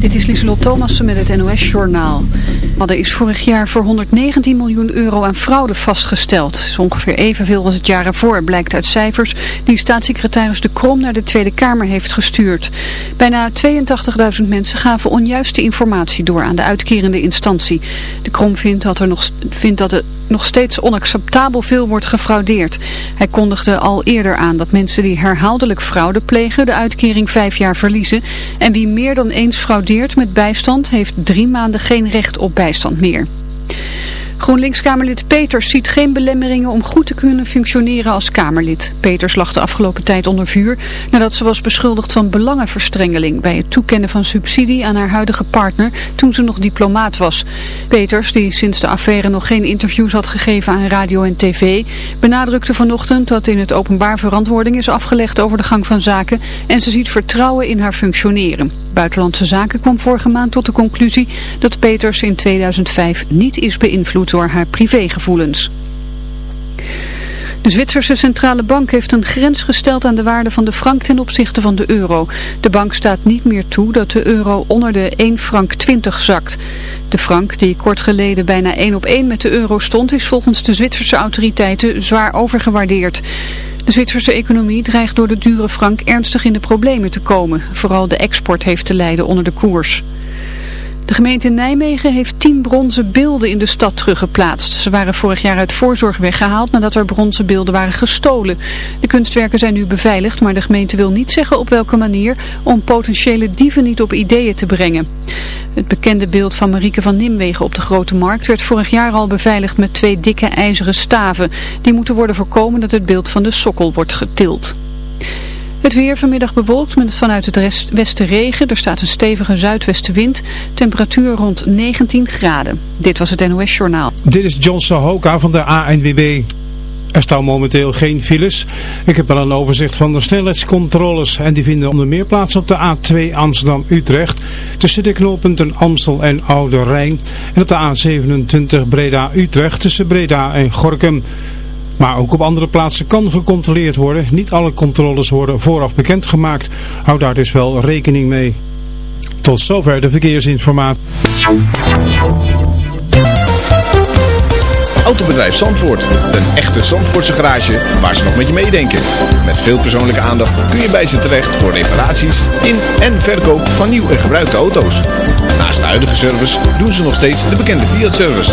Dit is Lieselot Thomassen met het NOS-journaal. Er is vorig jaar voor 119 miljoen euro aan fraude vastgesteld. Is ongeveer evenveel als het jaar ervoor, blijkt uit cijfers die staatssecretaris De Krom naar de Tweede Kamer heeft gestuurd. Bijna 82.000 mensen gaven onjuiste informatie door aan de uitkerende instantie. De Krom vindt dat, er nog, vindt dat er nog steeds onacceptabel veel wordt gefraudeerd. Hij kondigde al eerder aan dat mensen die herhaaldelijk fraude plegen de uitkering vijf jaar verliezen. En wie meer dan eens fraudeert met bijstand heeft drie maanden geen recht op bijstand meer. GroenLinks-Kamerlid Peters ziet geen belemmeringen om goed te kunnen functioneren als Kamerlid. Peters lag de afgelopen tijd onder vuur nadat ze was beschuldigd van belangenverstrengeling bij het toekennen van subsidie aan haar huidige partner toen ze nog diplomaat was. Peters, die sinds de affaire nog geen interviews had gegeven aan radio en tv, benadrukte vanochtend dat in het openbaar verantwoording is afgelegd over de gang van zaken en ze ziet vertrouwen in haar functioneren. Buitenlandse Zaken kwam vorige maand tot de conclusie dat Peters in 2005 niet is beïnvloed door haar privégevoelens. De Zwitserse Centrale Bank heeft een grens gesteld aan de waarde van de frank ten opzichte van de euro. De bank staat niet meer toe dat de euro onder de 1 frank 20 zakt. De frank, die kort geleden bijna 1 op 1 met de euro stond, is volgens de Zwitserse autoriteiten zwaar overgewaardeerd. De Zwitserse economie dreigt door de dure frank ernstig in de problemen te komen. Vooral de export heeft te lijden onder de koers. De gemeente Nijmegen heeft tien bronzen beelden in de stad teruggeplaatst. Ze waren vorig jaar uit voorzorg weggehaald nadat er bronzen beelden waren gestolen. De kunstwerken zijn nu beveiligd, maar de gemeente wil niet zeggen op welke manier om potentiële dieven niet op ideeën te brengen. Het bekende beeld van Marieke van Nimwegen op de Grote Markt werd vorig jaar al beveiligd met twee dikke ijzeren staven. Die moeten worden voorkomen dat het beeld van de sokkel wordt getild. Het weer vanmiddag bewolkt met vanuit het westen regen. Er staat een stevige zuidwestenwind. Temperatuur rond 19 graden. Dit was het NOS Journaal. Dit is John Sahoka van de ANWB. Er staan momenteel geen files. Ik heb wel een overzicht van de snelheidscontroles en die vinden onder meer plaats op de A2 Amsterdam-Utrecht tussen de knooppunten Amstel en Oude Rijn en op de A27 Breda-Utrecht tussen Breda en Gorkum. Maar ook op andere plaatsen kan gecontroleerd worden. Niet alle controles worden vooraf bekendgemaakt. Hou daar dus wel rekening mee. Tot zover de verkeersinformatie. Autobedrijf Zandvoort. Een echte Zandvoortse garage waar ze nog met je meedenken. Met veel persoonlijke aandacht kun je bij ze terecht voor reparaties in en verkoop van nieuw en gebruikte auto's. Naast de huidige service doen ze nog steeds de bekende Fiat-service.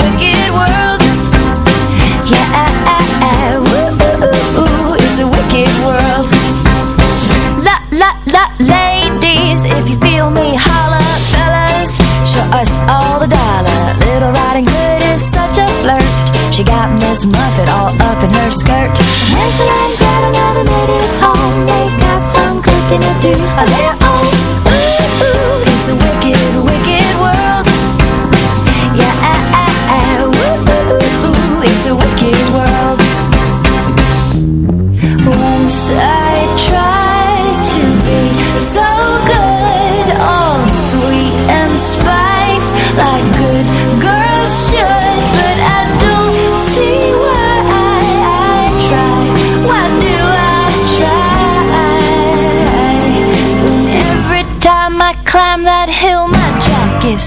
Miss Muffet all up in her skirt. Hansel and Gretel never made it home They got some cooking to do. Oh, of their own Ooh, ooh, it's a wicked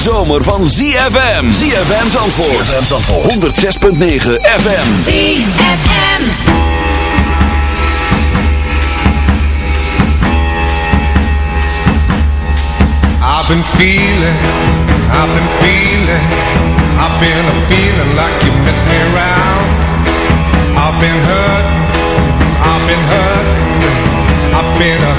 zomer van ZFM. ZFM Zandvoort. ZFM Zandvoort. 106.9 FM. ZFM. I've been feeling, I've been feeling, I've been a feeling like you miss me around. I've been hurt, I've been hurt, I've been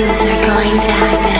Things are going to happen.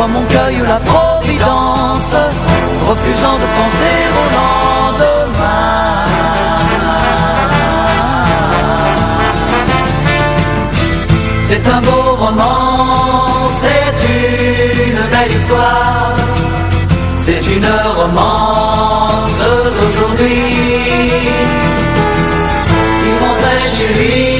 comme on cueille la providence, refusant de penser au lendemain. C'est un beau roman, c'est une belle histoire, c'est une romance d'aujourd'hui. Chez lui,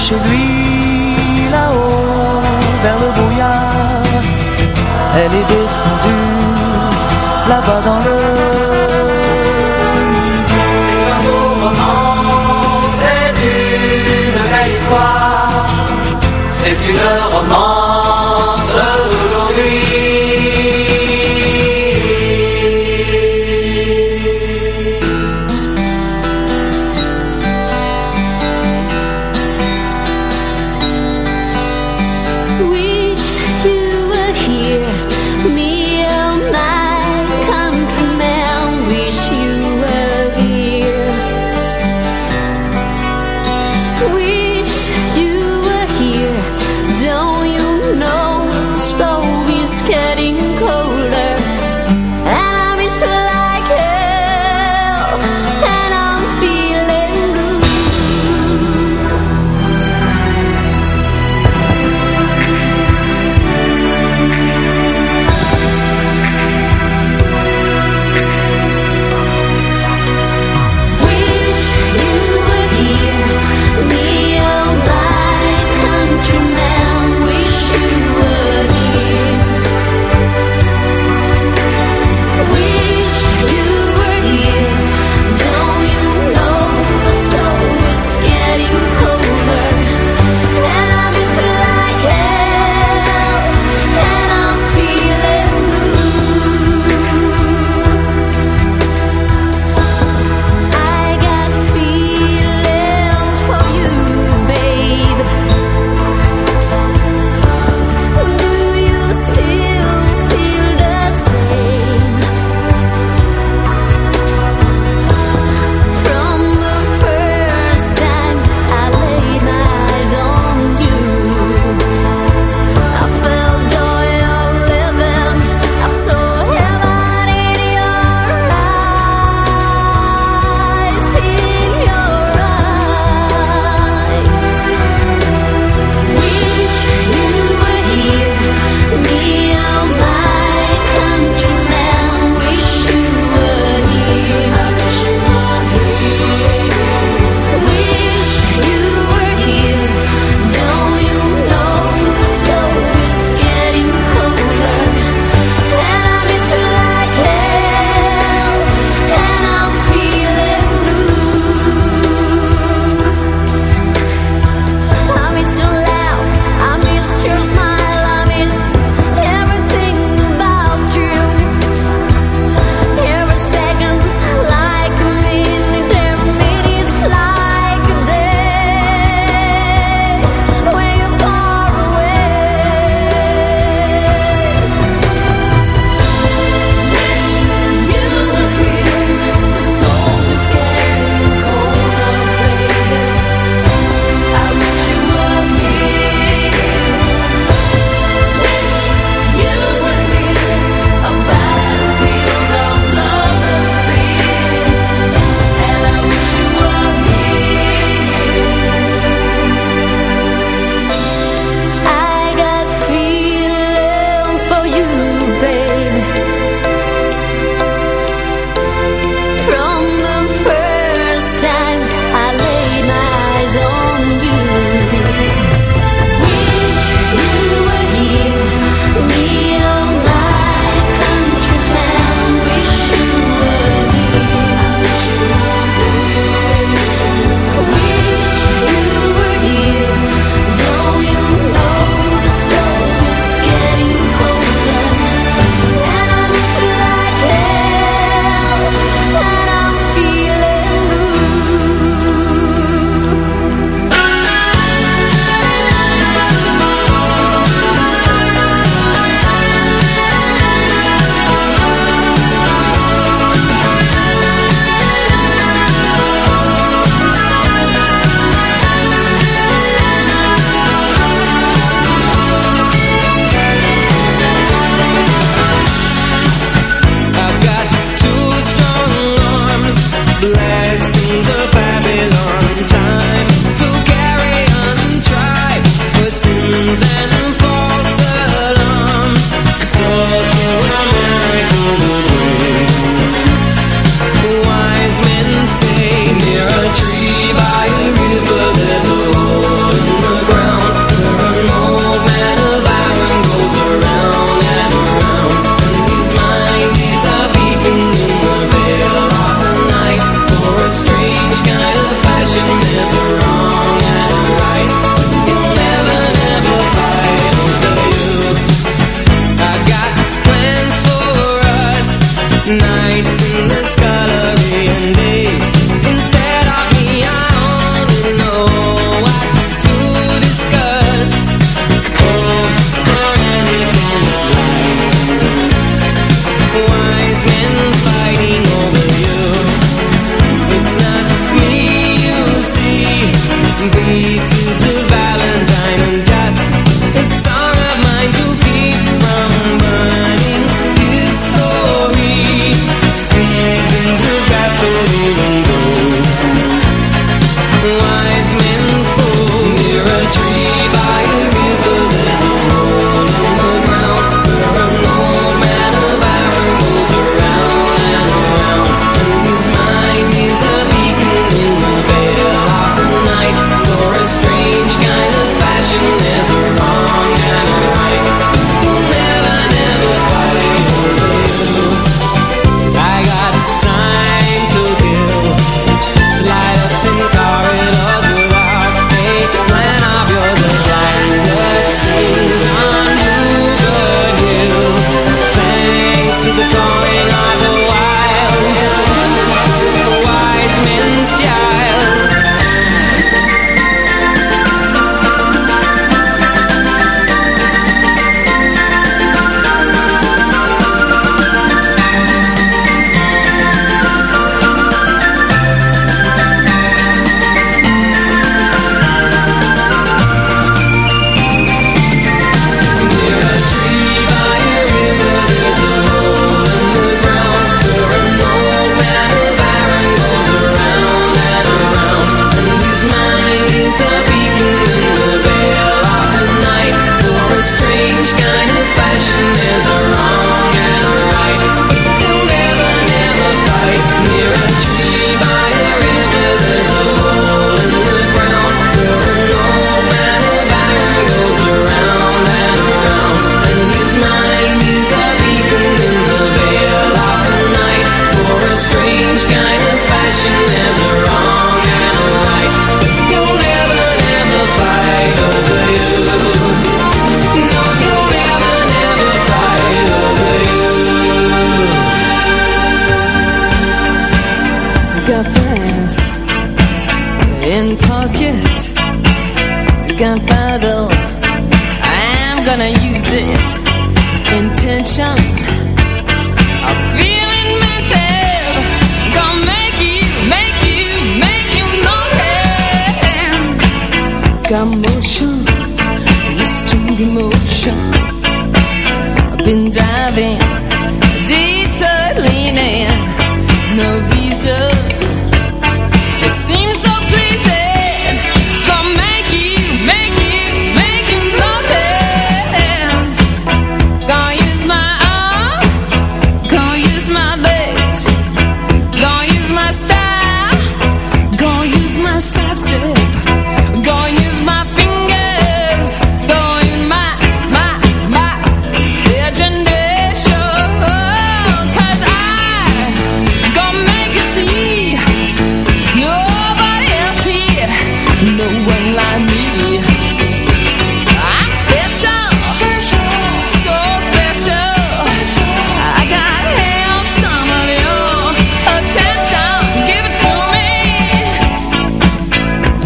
chez lui là-haut vers le brouillard. Elle est descendue là-bas dans le C'est un beau roman, c'est une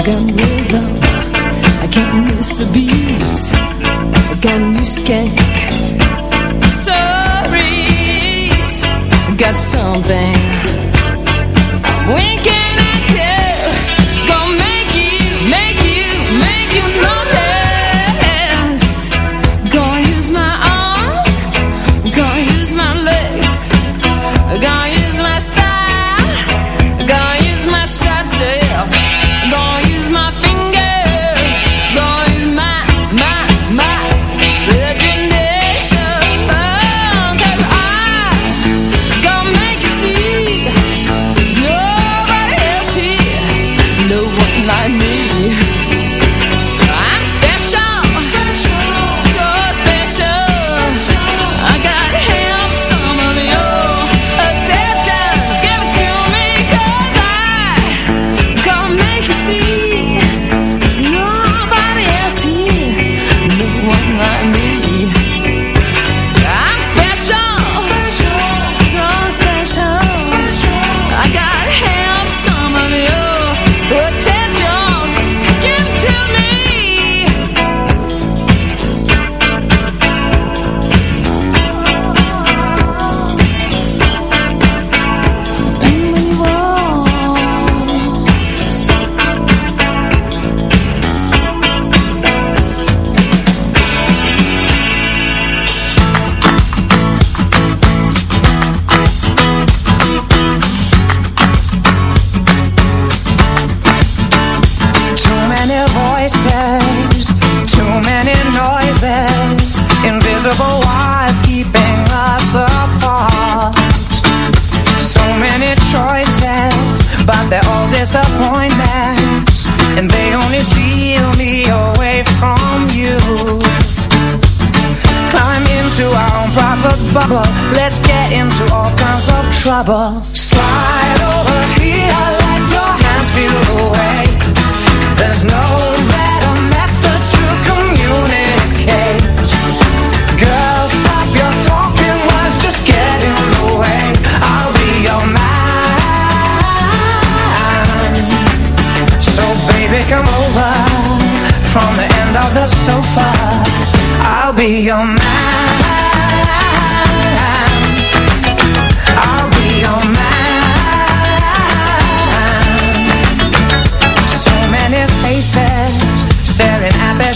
got rhythm. I can't miss a beat. I got new skank. Sorry. I got something. We Let's get into all kinds of trouble. Slide.